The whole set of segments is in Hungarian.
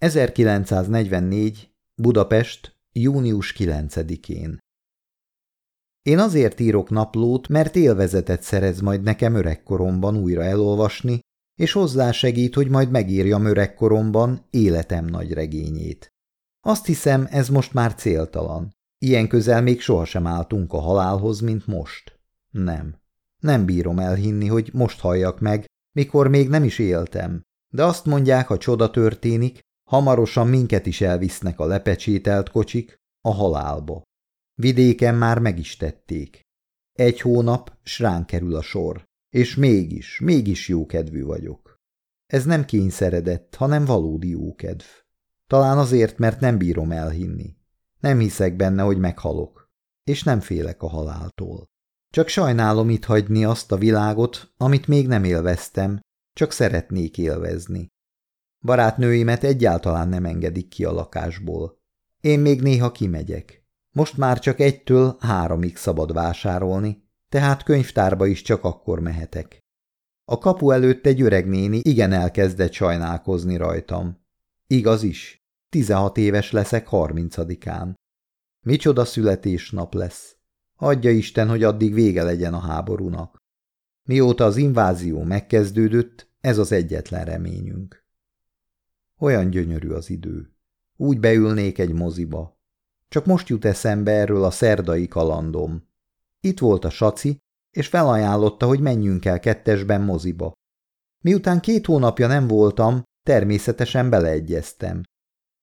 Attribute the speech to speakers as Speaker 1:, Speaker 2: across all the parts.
Speaker 1: 1944. Budapest. június 9-én Én azért írok naplót, mert élvezetet szerez majd nekem öregkoromban újra elolvasni, és hozzásegít, hogy majd megírjam öregkoromban életem nagy regényét. Azt hiszem, ez most már céltalan. Ilyen közel még sohasem álltunk a halálhoz, mint most. Nem. Nem bírom elhinni, hogy most halljak meg, mikor még nem is éltem. De azt mondják, ha csoda történik, hamarosan minket is elvisznek a lepecsételt kocsik a halálba. Vidéken már meg is tették. Egy hónap, s ránk kerül a sor. És mégis, mégis jókedvű vagyok. Ez nem kényszeredett, hanem valódi jókedv. Talán azért, mert nem bírom elhinni. Nem hiszek benne, hogy meghalok. És nem félek a haláltól. Csak sajnálom itt hagyni azt a világot, amit még nem élveztem, csak szeretnék élvezni. Barátnőimet egyáltalán nem engedik ki a lakásból. Én még néha kimegyek. Most már csak egytől háromig szabad vásárolni, tehát könyvtárba is csak akkor mehetek. A kapu előtt egy öreg néni igen elkezdett sajnálkozni rajtam. Igaz is, tizenhat éves leszek harmincadikán. Micsoda születésnap lesz. Adja Isten, hogy addig vége legyen a háborúnak. Mióta az invázió megkezdődött, ez az egyetlen reményünk. Olyan gyönyörű az idő. Úgy beülnék egy moziba. Csak most jut eszembe erről a szerdai kalandom. Itt volt a saci, és felajánlotta, hogy menjünk el kettesben moziba. Miután két hónapja nem voltam, természetesen beleegyeztem.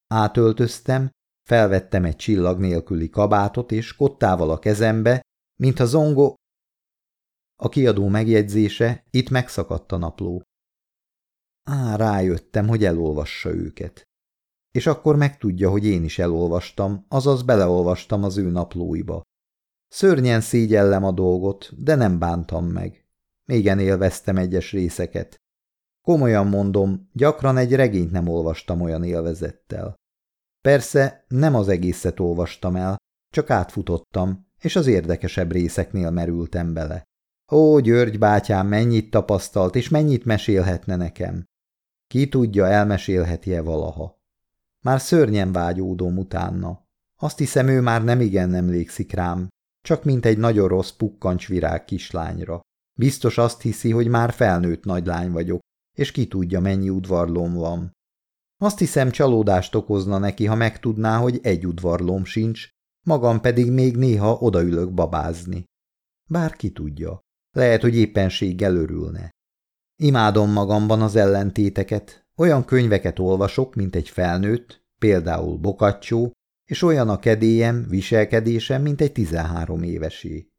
Speaker 1: Átöltöztem, felvettem egy csillag nélküli kabátot, és kottával a kezembe, mint a zongo... A kiadó megjegyzése, itt megszakadt a napló. Á, rájöttem, hogy elolvassa őket. És akkor megtudja, hogy én is elolvastam, azaz beleolvastam az ő naplóiba. Szörnyen szégyellem a dolgot, de nem bántam meg. Mégen élveztem egyes részeket. Komolyan mondom, gyakran egy regényt nem olvastam olyan élvezettel. Persze nem az egészet olvastam el, csak átfutottam, és az érdekesebb részeknél merültem bele. Ó, György bátyám, mennyit tapasztalt, és mennyit mesélhetne nekem. Ki tudja, elmesélheti-e valaha. Már szörnyen vágyódom utána. Azt hiszem, ő már nem igen emlékszik rám, csak mint egy nagyon rossz pukkancsvirág kislányra. Biztos azt hiszi, hogy már felnőtt nagylány vagyok, és ki tudja, mennyi udvarlóm van. Azt hiszem, csalódást okozna neki, ha megtudná, hogy egy udvarlóm sincs, magam pedig még néha odaülök babázni. Bár ki tudja, lehet, hogy éppenséggel örülne. Imádom magamban az ellentéteket, olyan könyveket olvasok, mint egy felnőtt, például Bokacsó, és olyan a kedélyem, viselkedésem, mint egy tizenhárom évesé.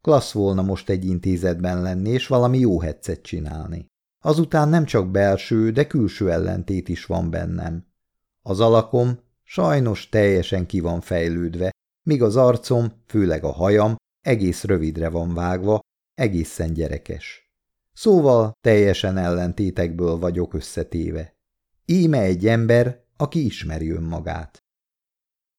Speaker 1: Klassz volna most egy intézetben lenni, és valami jó hetszet csinálni. Azután nem csak belső, de külső ellentét is van bennem. Az alakom sajnos teljesen ki van fejlődve, míg az arcom, főleg a hajam, egész rövidre van vágva, egészen gyerekes. Szóval teljesen ellentétekből vagyok összetéve. Íme egy ember, aki ismeri önmagát.